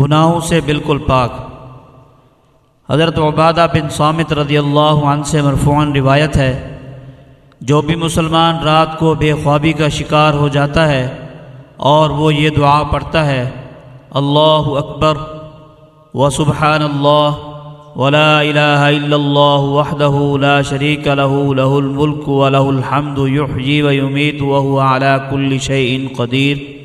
گناہوں سے بالکل پاک۔ حضرت عبادہ بن سامت رضی اللہ عنہ سے مرفوعاً روایت ہے، جو بھی مسلمان رات کو بے خوابی کا شکار ہو جاتا ہے اور وہ یہ دعا پڑھتا ہے، اللہ اکبر و سبحان اللہ، ولا الہ الا اللہ وحدہ لا شریک له له الملک وله الحمد يحيي ويميت وهو على كل شيء قدیر۔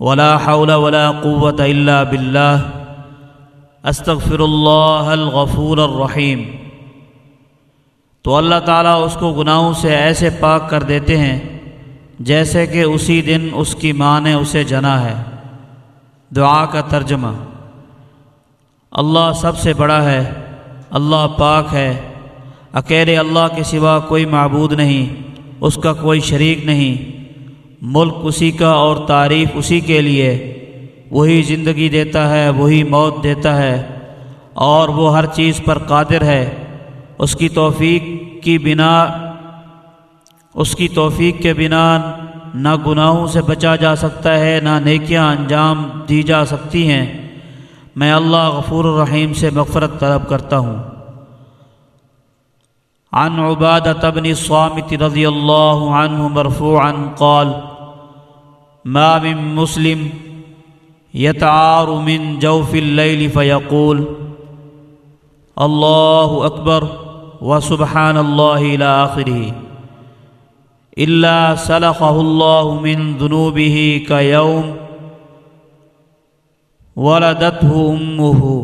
ولا حول ولا قوة الا باللہ استغفر اللہ الغفور الرحیم تو اللہ تعالیٰ اس کو گناہوں سے ایسے پاک کر دیتے ہیں جیسے کہ اسی دن اس کی ماں نے اسے جنا ہے۔ دعا کا ترجمہ۔ اللہ سب سے بڑا ہے، اللہ پاک ہے۔ اکیلے اللہ کے سوا کوئی معبود نہیں، اس کا کوئی شریک نہیں۔ ملک اسی کا اور تعریف اسی کے لیے، وہی زندگی دیتا ہے، وہی موت دیتا ہے، اور وہ ہر چیز پر قادر ہے۔ اس کی توفیق کی بنا، اس کی توفیق کے بنا نہ گناہوں سے بچا جا سکتا ہے، نہ نیکیاں انجام دی جا سکتی ہیں۔ میں اللہ غفور الرحیم سے مغفرت طلب کرتا ہوں۔ عن عبادة بن الصامت رضی اللہ عنہ مرفوعا قال ما من مسلم يتعار من جوف الليل فيقول الله أكبر وسبحان الله إلى آخره إلا سلخه الله من ذنوبه كيوم ولدته أمه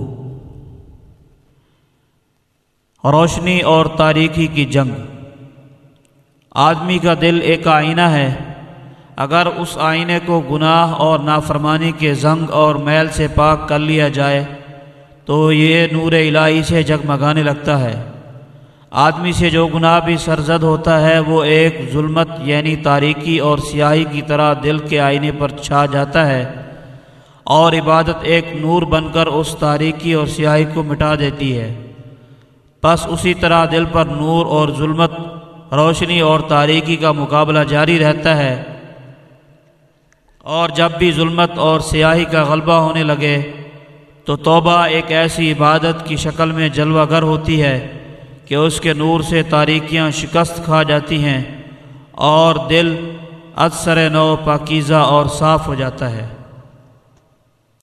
روشنی اور تاریکی کی جنگ۔ آدمی کا دل ایک آئینہ ہے۔ اگر اس آئینے کو گناہ اور نافرمانی کے زنگ اور میل سے پاک کر لیا جائے، تو یہ نور الہی سے جگمگانے لگتا ہے۔ آدمی سے جو گناہ بھی سرزد ہوتا ہے، وہ ایک ظلمت یعنی تاریکی اور سیاہی کی طرح دل کے آئینے پر چھا جاتا ہے اور عبادت ایک نور بن کر اس تاریکی اور سیاہی کو مٹا دیتی ہے۔ بس اسی طرح دل پر نور اور ظلمت، روشنی اور تاریکی کا مقابلہ جاری رہتا ہے۔ اور جب بھی ظلمت اور سیاہی کا غلبہ ہونے لگے، تو توبہ ایک ایسی عبادت کی شکل میں جلوہ گر ہوتی ہے کہ اس کے نور سے تاریکیاں شکست کھا جاتی ہیں اور دل اثر نو پاکیزہ اور صاف ہو جاتا ہے۔